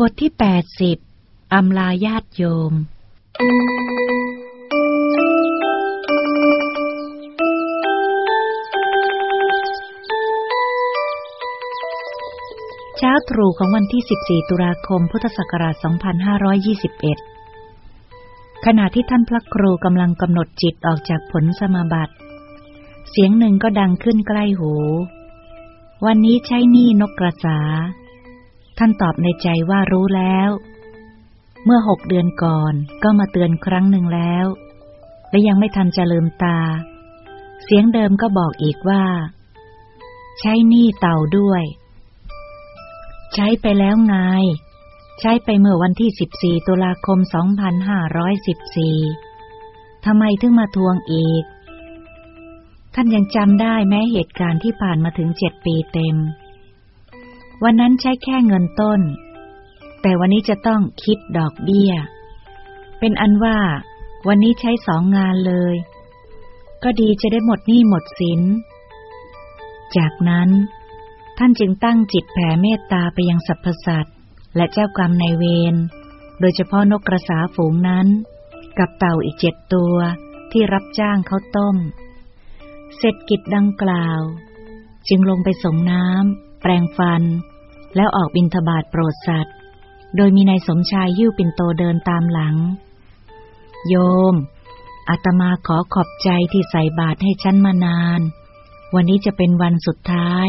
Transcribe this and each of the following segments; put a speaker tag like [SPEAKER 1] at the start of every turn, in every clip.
[SPEAKER 1] บทที่แปดสิบอำลาญาติโยม เช้าตรู่ของวันที่ 14 ตุลาคม พุทธศักราช 2521 ขณะที่ท่านพระครูกำลังกำหนดจิตออกจากผลสมาบัติ เสียงหนึ่งก็ดังขึ้นใกล้หู วันนี้ใช้นี้นกกระสา ท่านตอบในใจว่ารู้แล้ว เมื่อหกเดือนก่อนก็มาเตือนครั้งหนึ่งแล้ว และยังไม่ทันจะลืมตา เสียงเดิมก็บอกอีกว่า ใช้หนี้เต่าด้วย ใช้ไปแล้วไง ใช้ไปเมื่อวันที่ 14 ตุลาคม 2514ทำไมถึงมาทวงอีก ท่านยังจำได้แม้เหตุการณ์ที่ผ่านมาถึงเจ็ดปีเต็ม วันนั้นใช้แค่เงินต้น แต่วันนี้จะต้องคิดดอกเบี้ย เป็นอันว่า วันนี้ใช้สองงานเลย ก็ดีจะได้หมดหนี้หมดสิน จากนั้น ท่านจึงตั้งจิตแผ่เมตตาไปยังสรรพสัตว์และเจ้ากรรมในายเวร โดยเฉพาะนกกระสาฝูงนั้น กับเต่าอีกเจ็ดตัวที่รับจ้างเขาต้ม เสร็จกิจดังกล่าว จึงลงไปส่งน้ำแปรงฟัน แล้วออกบินทบาทโปรดสัตว์ โดยมีนายสมชายยิ้วปินโตเดินตามหลัง โยมอาตมาขอขอบใจที่ใส่บาตรให้ฉันมานาน วันนี้จะเป็นวันสุดท้าย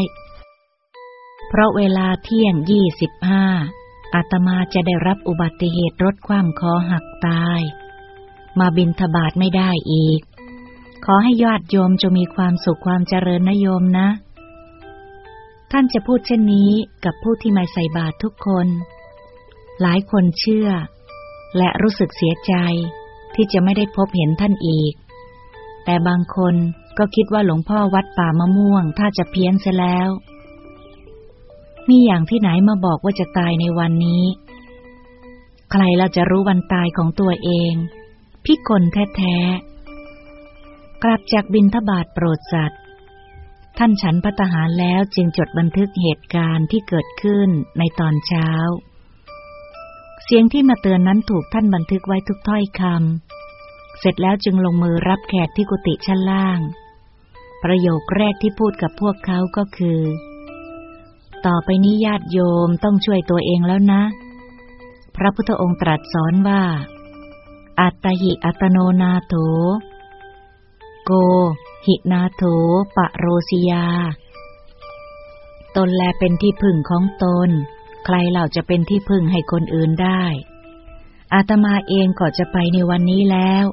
[SPEAKER 1] เพราะเวลาเที่ยงยี่สิบห้าอาตมาจะได้รับอุบัติเหตุรถคว่ำคอหักตาย มาบินทบาทไม่ได้อีก ขอให้ยอดโยมจะมีความสุขความเจริญนะโยมนะ ท่านจะพูดเช่นนี้กับผู้ที่มาใส่บาตรทุกคน หลายคนเชื่อ และรู้สึกเสียใจที่จะไม่ได้พบเห็นท่านอีก แต่บางคนก็คิดว่าหลวงพ่อวัดป่ามะม่วง ถ้าจะเพี้ยนเสียแล้ว มีอย่างที่ไหนมาบอกว่าจะตายในวันนี้ ใครเราจะรู้วันตายของตัวเอง พิกลแท้ๆ กลับจากบินทบาทโปรดสัตว์ ท่านฉันพัตหารแล้วจึงจดบันทึกเหตุการณ์ที่เกิดขึ้นในตอนเช้า เสียงที่มาเตือนนั้นถูกท่านบันทึกไว้ทุกถ้อยคำ เสร็จแล้วจึงลงมือรับแขกที่กุฏิชั้นล่าง ประโยคแรกที่พูดกับพวกเขาก็คือ ต่อไปนี้ญาติโยมต้องช่วยตัวเองแล้วนะ พระพุทธองค์ตรัสสอนว่า อัตหิอัตโนนาโถ โก หินาโถปะโรสิยา ตนแลเป็นที่พึ่งของตน ใครเหล่าจะเป็นที่พึ่งให้คนอื่นได้ อาตมาเองก็จะไปในวันนี้แล้ว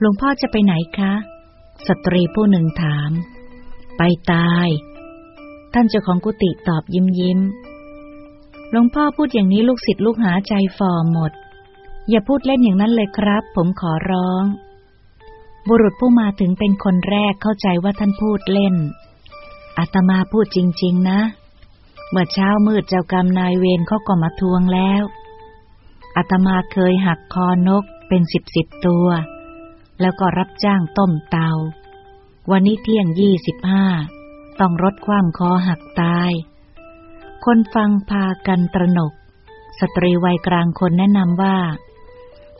[SPEAKER 1] หลวงพ่อจะไปไหนคะ สตรีผู้หนึ่งถาม ไปตาย ท่านเจ้าของกุฏิตอบยิ้มยิ้มหลวงพ่อพูดอย่างนี้ลูกศิษย์ลูกหาใจฝ่อหมด อย่าพูดเล่นอย่างนั้นเลยครับ ผมขอร้อง บุรุษผู้มาถึงเป็นคนแรกเข้าใจว่าท่านพูดเล่น อาตมาพูดจริง ๆ นะ เมื่อเช้ามืดเจ้ากรรมนายเวรเขาก็มาทวงแล้ว อาตมาเคยหักคอนกเป็นสิบสิบตัว แล้วก็รับจ้างต้มเตา วันนี้เที่ยงยี่สิบห้า ต้องรดความคอหักตาย คนฟังพากันตระหนก สตรีวัยกลางคนแนะนำว่า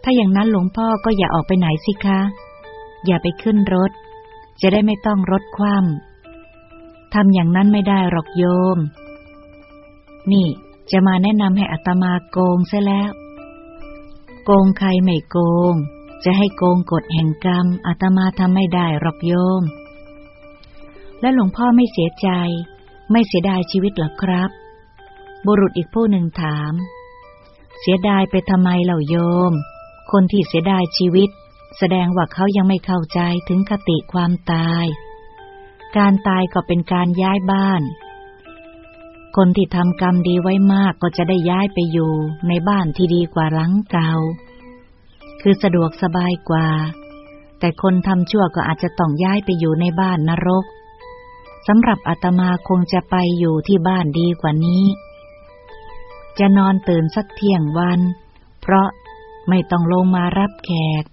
[SPEAKER 1] ถ้าอย่างนั้นหลวงพ่อก็อย่าออกไปไหนสิคะ อย่าไปขึ้นรถ จะได้ไม่ต้องรถคว่ำทำอย่างนั้นไม่ได้หรอกโยม นี่จะมาแนะนำให้อัตมาโกงซะแล้ว โกงใครไม่โกง จะให้โกงกฎแห่งกรรมอาตมาทำไม่ได้หรอกโยม และหลวงพ่อไม่เสียใจ ไม่เสียดายชีวิตหรอครับ บุรุษอีกผู้หนึ่งถาม เสียดายไปทำไมเหล่าโยม คนที่เสียดายชีวิต แสดงว่าเขายังไม่เข้าใจถึงคติความตาย การตายก็เป็นการย้ายบ้าน คนที่ทำกรรมดีไว้มากก็จะได้ย้ายไปอยู่ในบ้านที่ดีกว่าหลังเก่า คือสะดวกสบายกว่า แต่คนทำชั่วก็อาจจะต้องย้ายไปอยู่ในบ้านนรกสำหรับอาตมาคงจะไปอยู่ที่บ้านดีกว่านี้ จะนอนตื่นสักเที่ยงวัน เพราะไม่ต้องลงมารับแขก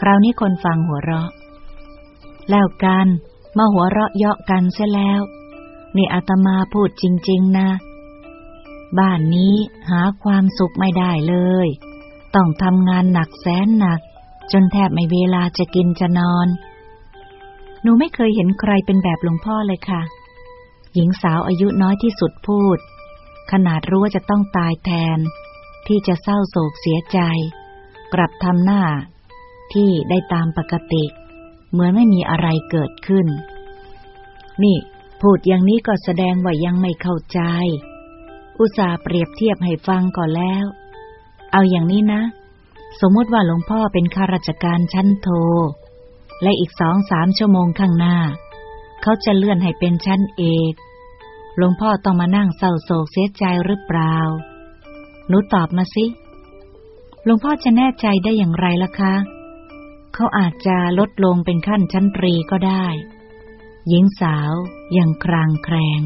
[SPEAKER 1] คราวนี้คนฟังหัวเราะ แล้วกัน มาหัวเราะเยาะกันเสียแล้ว นี่อาตมาพูดจริง ๆ นะ บ้านนี้หาความสุขไม่ได้เลย ต้องทำงานหนักแสนหนัก จนแทบไม่เวลาจะกินจะนอน หนูไม่เคยเห็นใครเป็นแบบหลวงพ่อเลยค่ะ หญิงสาวอายุน้อยที่สุดพูด ขนาดรู้ว่าจะต้องตายแทน ที่จะเศร้าโศกเสียใจ กลับทำหน้า ที่ได้ตามปกติ เหมือนไม่มีอะไรเกิดขึ้น นี่ พูดอย่างนี้ก็แสดงว่ายังไม่เข้าใจ อุตส่าห์เปรียบเทียบให้ฟังก่อนแล้ว เอาอย่างนี้นะ สมมติว่าหลวงพ่อเป็นข้าราชการชั้นโท และอีกสองสามชั่วโมงข้างหน้า เขาจะเลื่อนให้เป็นชั้นเอกหลวงพ่อต้องมานั่งเศร้าโศกเสียใจหรือเปล่า หนูตอบมาสิ หลวงพ่อจะแน่ใจได้อย่างไรล่ะคะ เขาอาจจะลดลงเป็นขั้นชั้นตรีก็ได้ หญิงสาวยังครางแครง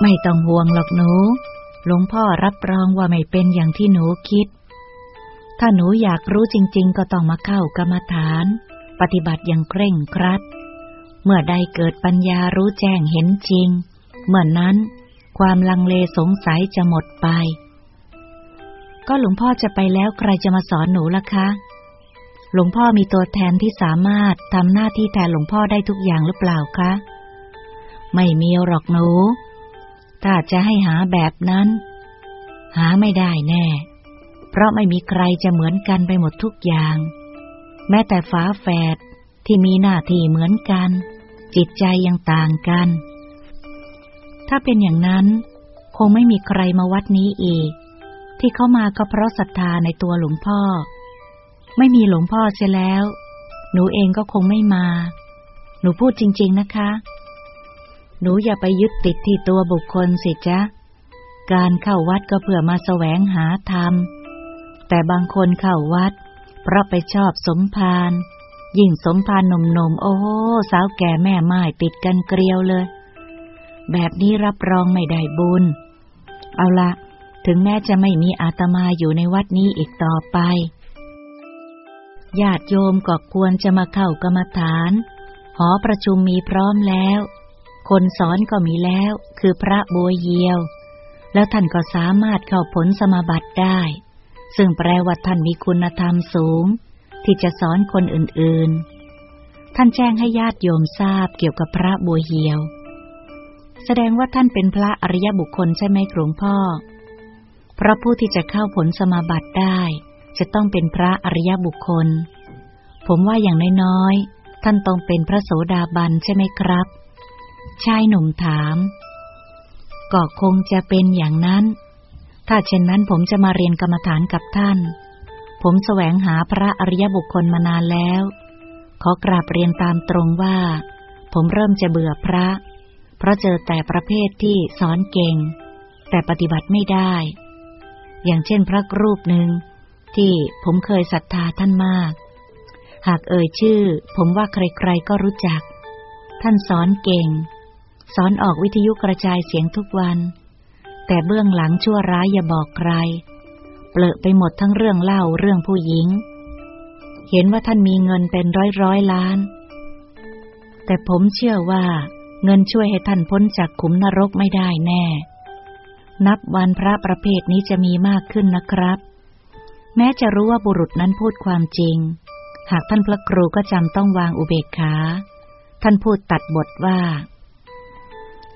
[SPEAKER 1] ไม่ต้องห่วงหรอกหนู หลวงพ่อรับรองว่าไม่เป็นอย่างที่หนูคิด ถ้าหนูอยากรู้จริง ๆ ก็ต้องมาเข้ากรรมฐาน ปฏิบัติอย่างเคร่งครัด เมื่อใดเกิดปัญญารู้แจ้งเห็นจริง เมื่อนนั้นความลังเลสงสัยจะหมดไป ก็หลวงพ่อจะไปแล้วใครจะมาสอนหนูล่ะคะ หลวงพ่อมีตัวแทนที่สามารถทำหน้าที่แทนหลวงพ่อได้ทุกอย่างหรือเปล่าคะ ไม่มีหรอกหนู ถ้าจะให้หาแบบนั้น หาไม่ได้แน่ เพราะไม่มีใครจะเหมือนกันไปหมดทุกอย่าง แม้แต่ฝาแฝดที่มีหน้าที่เหมือนกัน จิตใจยังต่างกัน ถ้าเป็นอย่างนั้น คงไม่มีใครมาวัดนี้อีก ที่เข้ามาก็เพราะศรัทธาในตัวหลวงพ่อ ไม่มีหลวงพ่อเสียแล้ว หนูเองก็คงไม่มา หนูพูดจริง ๆนะคะ หนูอย่าไปยึดติดที่ตัวบุคคลสิจ๊ะ การเข้าวัดก็เพื่อมาแสวงหาธรรม แต่บางคนเข้าวัด เพราะไปชอบสมภารยิ่งสมภารหนุ่มๆโอ้โหสาวแก่แม่ไม้ติดกันเกลียวเลย แบบนี้รับรองไม่ได้บุญ เอาละถึงแม้จะไม่มีอาตมาอยู่ในวัดนี้อีกต่อไป ญาติโยมก็ควรจะมาเข้ากรรมฐาน หอประชุมมีพร้อมแล้ว คนสอนก็มีแล้ว คือพระบัวเยียว แล้วท่านก็สามารถเข้าผลสมาบัติได้ ซึ่งแปลว่าท่านมีคุณธรรมสูง ที่จะสอนคนอื่นๆ ท่านแจ้งให้ญาติโยมทราบเกี่ยวกับพระบัวเยียว แสดงว่าท่านเป็นพระอริยบุคคลใช่ไหมหลวงพ่อ เพราะผู้ที่จะเข้าผลสมาบัติได้ จะต้องเป็นพระอริยบุคคล ผมว่าอย่างน้อยๆ ท่านต้องเป็นพระโสดาบันใช่ไหมครับ ชายหนุ่มถาม ก็คงจะเป็นอย่างนั้น ถ้าเช่นนั้นผมจะมาเรียนกรรมฐานกับท่าน ผมแสวงหาพระอริยบุคคลมานานแล้ว ขอกราบเรียนตามตรงว่า ผมเริ่มจะเบื่อพระ เพราะเจอแต่ประเภทที่สอนเก่ง แต่ปฏิบัติไม่ได้ อย่างเช่นพระรูปหนึ่งที่ผมเคยศรัทธาท่านมาก หากเอ่ยชื่อ ผมว่าใครๆก็รู้จัก ท่านสอนเก่ง สอนออกวิทยุกระจายเสียงทุกวัน แต่เบื้องหลังชั่วร้ายอย่าบอกใคร เปลอะไปหมดทั้งเรื่องเล่าเรื่องผู้หญิง เห็นว่าท่านมีเงินเป็นร้อยร้อยล้าน แต่ผมเชื่อว่า เงินช่วยให้ท่านพ้นจากขุมนรกไม่ได้แน่ นับวันพระประเภทนี้จะมีมากขึ้นนะครับ แม้จะรู้ว่าบุรุษนั้นพูดความจริง หากท่านพระครูก็จำต้องวางอุเบกขา ท่านพูดตัดบทว่า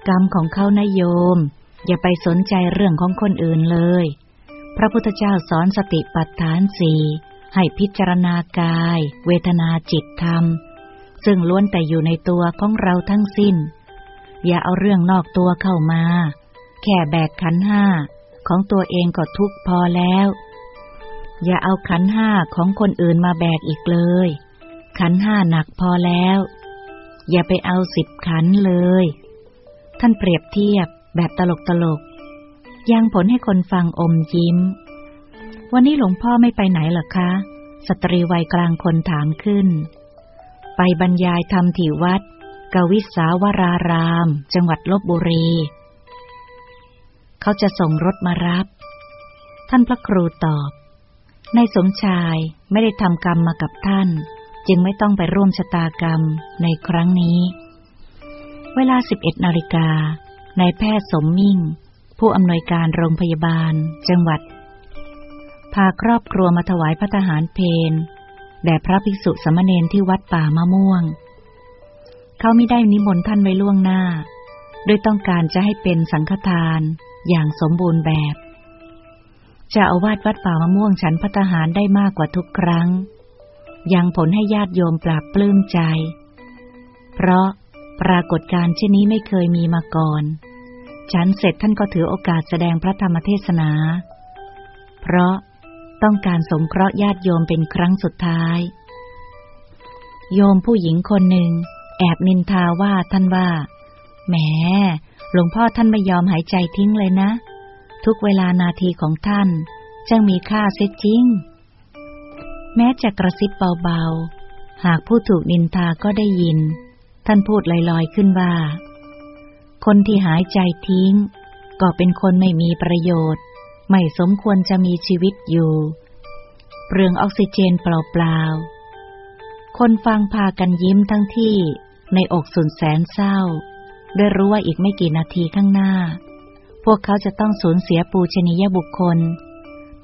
[SPEAKER 1] กรรมของเขานโยม อย่าไปสนใจเรื่องของคนอื่นเลย พระพุทธเจ้าสอนสติปัฏฐานสี่ให้พิจารณากาย เวทนาจิตธรรม ซึ่งล้วนแต่อยู่ในตัวของเราทั้งสิ้น อย่าเอาเรื่องนอกตัวเข้ามา แค่แบกขันห้าของตัวเองก็ทุกพอแล้ว อย่าเอาขันห้าของคนอื่นมาแบกอีกเลย ขันห้าหนักพอแล้ว อย่าไปเอาสิบขันเลย ท่านเปรียบเทียบแบบตลกตลก ยังผลให้คนฟังอมยิ้ม วันนี้หลวงพ่อไม่ไปไหนหรอคะ สตรีวัยกลางคนถามขึ้น ไปบรรยายธรรมที่วัด กวิสาวราราม จังหวัดลบบุรี เขาจะส่งรถมารับ ท่านพระครูตอบ ในสมชายไม่ได้ทำกรรมมากับท่าน จึงไม่ต้องไปร่วมชะตากรรมในครั้งนี้ เวลา 11นาฬิกานายแพทย์สมมิ่ง ผู้อำนวยการโรงพยาบาล จังหวัด พาครอบครัวมาถวายพระทหารเพนแด่พระภิกษุสมณเณรที่วัดป่ามะม่วง เขาไม่ได้นิมนต์ท่านไว้ล่วงหน้า โดยต้องการจะให้เป็นสังฆทานอย่างสมบูรณ์แบบจะอาวาสวัดป่ามะม่วงฉันพัฒหารได้มากกว่าทุกครั้ง ยังผลให้ญาติโยมปราบปลื้มใจ เพราะปรากฏการณ์เช่นนี้ไม่เคยมีมาก่อน ฉันเสร็จท่านก็ถือโอกาสแสดงพระธรรมเทศนา เพราะต้องการสงเคราะห์ญาติโยมเป็นครั้งสุดท้าย โยมผู้หญิงคนหนึ่ง แอบนินทาว่าท่านว่าแหมหลวงพ่อท่านไม่ยอมหายใจทิ้งเลยนะ ทุกเวลานาทีของท่านจึงมีค่าเสียจริง แม้จะกระซิบเบาๆ หากผู้ถูกนินทาก็ได้ยิน ท่านพูดลอยๆขึ้นว่า คนที่หายใจทิ้ง ก็เป็นคนไม่มีประโยชน์ ไม่สมควรจะมีชีวิตอยู่เปลืองออกซิเจนเปล่าๆคนฟังพากันยิ้มทั้งที่ ในอกสุนแสนเศร้า ด้วยรู้ว่าอีกไม่กี่นาทีข้างหน้า พวกเขาจะต้องสูญเสียปูชนียบุคคล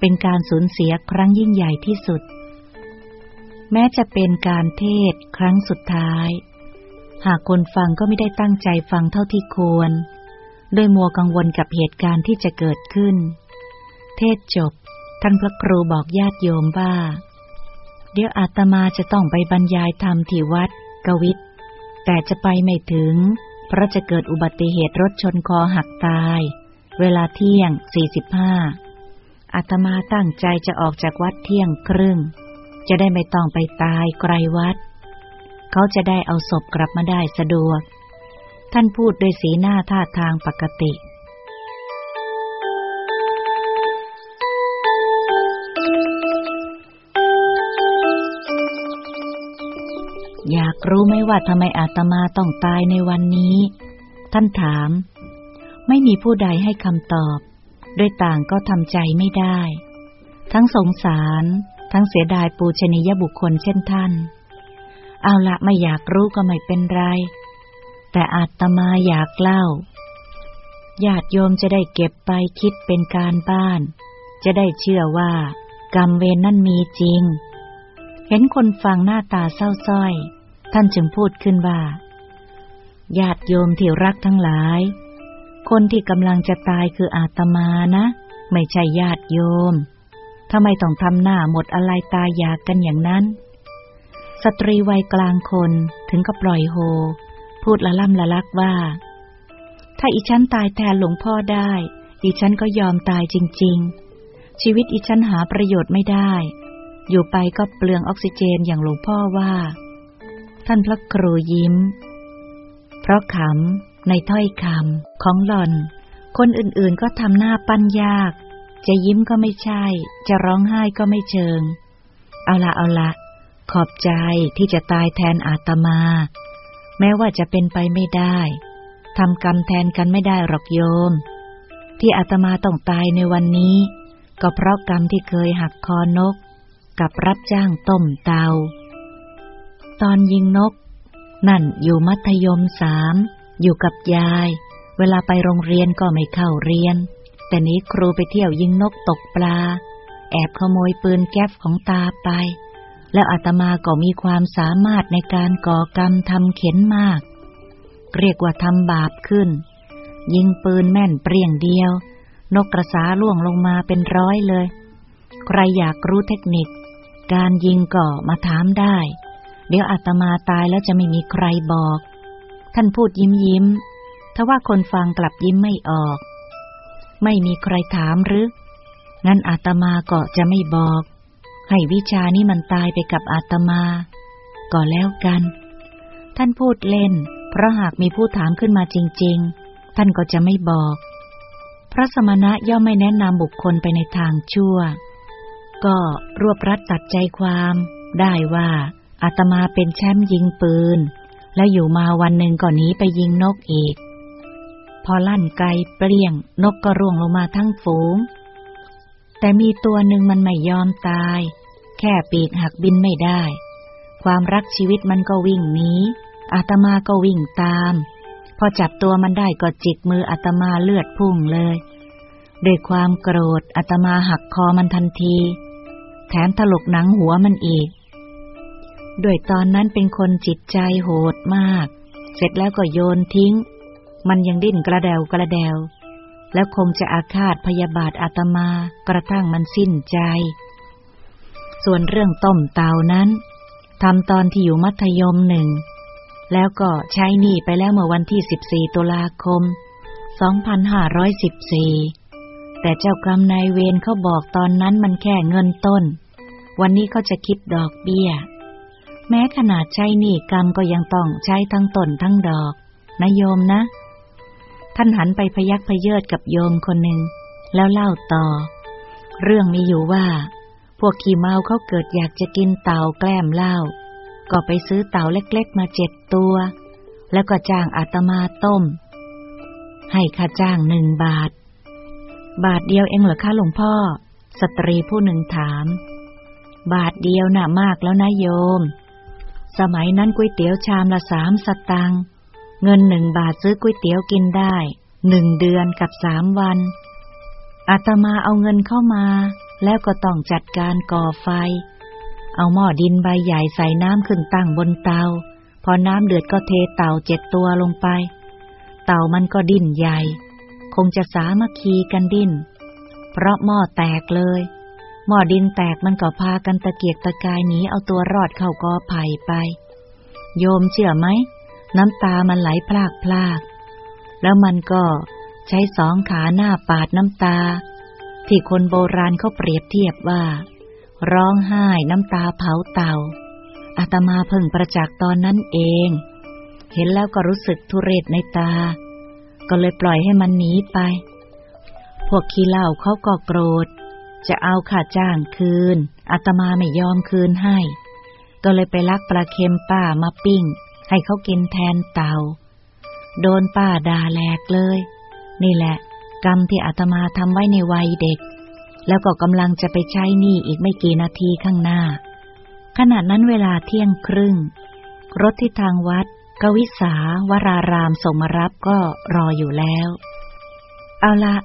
[SPEAKER 1] เป็นการสูญเสียครั้งยิ่งใหญ่ที่สุด แม้จะเป็นการเทศครั้งสุดท้าย หากคนฟังก็ไม่ได้ตั้งใจฟังเท่าที่ควร โดยมัวกังวลกับเหตุการณ์ที่จะเกิดขึ้น เทศจบ ท่านพระครูบอกญาติโยมว่า เดี๋ยวอาตมาจะต้องไปบรรยายธรรมที่วัดกวิท แต่จะไปไม่ถึง เพราะจะเกิดอุบัติเหตุรถชนคอหักตาย เวลาเที่ยงสี่สิบห้าอาตมาตั้งใจจะออกจากวัดเที่ยงครึ่ง จะได้ไม่ต้องไปตายไกลวัด เขาจะได้เอาศพกลับมาได้สะดวก ท่านพูดด้วยสีหน้าท่าทางปกติ อยากรู้ไหมว่าทำไมอาตมาต้องตายในวันนี้ ท่านถาม ไม่มีผู้ใดให้คำตอบด้วยต่างก็ทำใจไม่ได้ ทั้งสงสาร ทั้งเสียดายปูชนียบุคคลเช่นท่าน เอาละไม่อยากรู้ก็ไม่เป็นไร แต่อาตมาอยากเล่า ญาติโยมจะได้เก็บไปคิดเป็นการบ้าน จะได้เชื่อว่า กรรมเวรนนั่นมีจริง เห็นคนฟังหน้าตาเศร้าส้อย ท่านจึงพูดขึ้นว่า ญาติโยมที่รักทั้งหลาย คนที่กำลังจะตายคืออาตมานะ ไม่ใช่ญาติโยมทำไมต้องทำหน้าหมดอะไรตายอยากกันอย่างนั้น สตรีวัยกลางคนถึงก็ปล่อยโฮ พูดละล่ำละลักว่า ถ้าอีฉันตายแทนหลวงพ่อได้ อีฉันก็ยอมตายจริง ๆ ชีวิตอีฉันหาประโยชน์ไม่ได้ อยู่ไปก็เปลืองออกซิเจนอย่างหลวงพ่อว่า ท่านพระครูยิ้ม เพราะขำในถ้อยคำของหล่อน คนอื่นๆก็ทำหน้าปั้นยาก จะยิ้มก็ไม่ใช่ จะร้องไห้ก็ไม่เชิง เอาละเอาละขอบใจที่จะตายแทนอาตมา แม้ว่าจะเป็นไปไม่ได้ทำกรรมแทนกันไม่ได้หรอกโยม ที่อาตมาต้องตายในวันนี้ ก็เพราะกรรมที่เคยหักคอนก กับรับจ้างต้มเตา ตอนยิงนก นั่นอยู่มัธยมสามอยู่กับยาย เวลาไปโรงเรียนก็ไม่เข้าเรียน แต่นี้ครูไปเที่ยวยิงนกตกปลา แอบขโมยปืนแก๊ปของตาไป แล้วอาตมาก็มีความสามารถในการก่อกรรมทำเข็นมาก เรียกว่าทำบาปขึ้น ยิงปืนแม่นเปรี้ยงเดียว นกกระสาล่วงลงมาเป็นร้อยเลย ใครอยากรู้เทคนิค การยิงก็มาถามได้ เดี๋ยวอาตมาตายแล้วจะไม่มีใครบอก ท่านพูดยิ้มยิ้มทว่าคนฟังกลับยิ้มไม่ออก ไม่มีใครถามหรือ งั้นอาตมาก็จะไม่บอก ให้วิชานี้มันตายไปกับอาตมา ก็แล้วกัน ท่านพูดเล่น เพราะหากมีผู้ถามขึ้นมาจริง ๆ ท่านก็จะไม่บอก พระสมณะย่อมไม่แนะนำบุคคลไปในทางชั่ว ก็รวบรัดตัดใจความได้ว่าอาตมาเป็นแชมป์ยิงปืน แล้วอยู่มาวันหนึ่งก่อนนี้ไปยิงนกอีก พอลั่นไกเปลี่ยงนกก็ร่วงลงมาทั้งฝูง แต่มีตัวหนึ่งมันไม่ยอมตาย แค่ปีกหักบินไม่ได้ ความรักชีวิตมันก็วิ่งหนีอาตมาก็วิ่งตาม พอจับตัวมันได้ก็จิกมืออาตมาเลือดพุ่งเลยด้วยความโกรธอาตมาหักคอมันทันที ถมถลกหนังหัวมันอีก ด้วยตอนนั้นเป็นคนจิตใจโหดมาก เสร็จแล้วก็โยนทิ้ง มันยังดิ้นกระเดวกระเดว แล้วคงจะอาฆาตพยาบาทอาตมากระทั่งมันสิ้นใจ ส่วนเรื่องต้มเตานั้นทำตอนที่อยู่มัธยมหนึ่ง แล้วก็ใช้หนี้ไปแล้วเมื่อวันที่ 14 ตุลาคม 2514 แต่เจ้ากรรมนายเวรเขาบอกตอนนั้นมันแค่เงินต้น วันนี้เขาจะคิดดอกเบี้ย แม้ขนาดใช้หนี้กรรมก็ยังต้องใช้ทั้งต้นทั้งดอกนะโยมนะ ท่านหันไปพยักพเยิดกับโยมคนหนึ่ง แล้วเล่าต่อ เรื่องมีอยู่ว่า พวกขี้เมาเขาเกิดอยากจะกินเต่าแกล้มเหล้าก็ไปซื้อเต่าเล็กๆมาเจ็ดตัว แล้วก็จ้างอาตมาต้ม ให้ค่าจ้างหนึ่งบาท บาทเดียวเองเหรอคะหลวงพ่อ สตรีผู้หนึ่งถาม บาทเดียวน่ะมากแล้วนะโยม สมัยนั้นก๋วยเตี๋ยวชามละสามสตังค์เงินหนึ่งบาทซื้อก๋วยเตี๋ยวกินได้หนึ่งเดือนกับสามวันอาตมาเอาเงินเข้ามา แล้วก็ต้องจัดการก่อไฟ เอาหม้อดินใบใหญ่ใส่น้ำขึ้นตั้งบนเตา พอน้ำเดือดก็เทเต่าเจ็ดตัวลงไป เต่ามันก็ดิ้นใหญ่ คงจะสามัคคีกันดิ้น เพราะหม้อแตกเลย หม้อดินแตกมันก็พากันตะเกียกตะกายหนีเอาตัวรอดเข้ากอไผ่ไป โยมเชื่อไหม น้ำตามันไหลพลากพลาก แล้วมันก็ใช้สองขาหน้าปาดน้ำตา ที่คนโบราณเขาเปรียบเทียบว่า ร้องไห้น้ำตาเผาเตาอาตมาเพิ่งประจักษ์ตอนนั้นเอง เห็นแล้วก็รู้สึกทุเรศในตา ก็เลยปล่อยให้มันหนีไป พวกขี้เหล้าเขาก็โกรธ จะเอาค่าจ้างคืนอาตมาไม่ยอมคืนให้ ก็เลยไปลักปลาเค็มป้ามาปิ้ง ให้เขากินแทนเต่าโดนป้าด่าแหลกเลย นี่แหละ กรรมที่อาตมาทำไว้ในวัยเด็ก แล้วก็กำลังจะไปใช้หนี้อีกไม่กี่นาทีข้างหน้า ขณะนั้นเวลาเที่ยงครึ่ง รถที่ทางวัด กวิสาวรารามส่งมารับก็รออยู่แล้ว เอาละ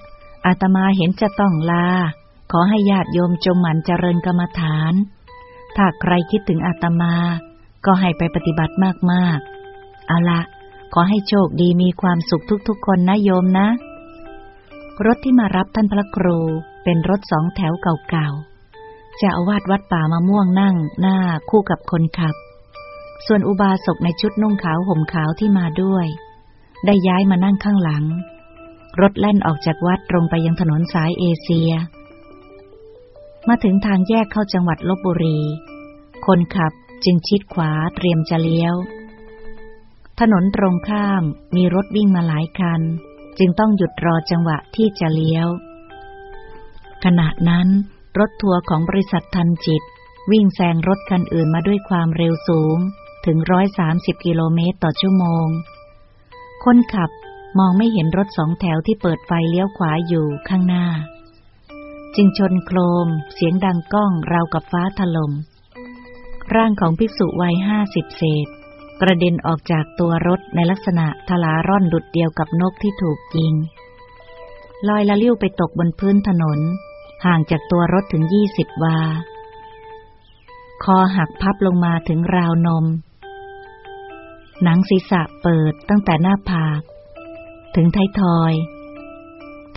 [SPEAKER 1] อาตมาเห็นจะต้องลา ขอให้ญาติโยมจงหมั่นเจริญกรรมฐาน ถ้าใครคิดถึงอาตมา ก็ให้ไปปฏิบัติมากๆเอาละขอให้โชคดีมีความสุขทุกๆ คนนะโยมนะ รถที่มารับท่านพระครูเป็นรถสองแถวเก่าๆจ้าอาวาสวัดป่ามะม่วงนั่งหน้าคู่กับคนขับ ส่วนอุบาสกในชุดนุ่งขาวห่มขาวที่มาด้วย ได้ย้ายมานั่งข้างหลัง รถแล่นออกจากวัดตรงไปยังถนนสายเอเชีย มาถึงทางแยกเข้าจังหวัดลบบุรี คนขับจึงชิดขวาเตรียมจะเลี้ยว ถนนตรงข้ามมีรถวิ่งมาหลายคัน จึงต้องหยุดรอจังหวะที่จะเลี้ยว ขณะนั้น รถทัวร์ของบริษัททันจิต วิ่งแซงรถคันอื่นมาด้วยความเร็วสูงถึงร้อยสามสิบกิโลเมตรต่อชั่วโมง คนขับมองไม่เห็นรถสองแถวที่เปิดไฟเลี้ยวขวาอยู่ข้างหน้า จึงชนโครม เสียงดังก้องราวกับฟ้าถลม่มร่างของภิกษุวัยห้าสิบเศษ กระเด็นออกจากตัวรถในลักษณะทลาร่อนดุดเดียวกับนกที่ถูกยิง ลอยละลิ้วไปตกบนพื้นถนน ห่างจากตัวรถถึงยี่สิบวา คอหักพับลงมาถึงราวนม หนังศีรษะเปิดตั้งแต่หน้าผาก ถึงท้ายทอย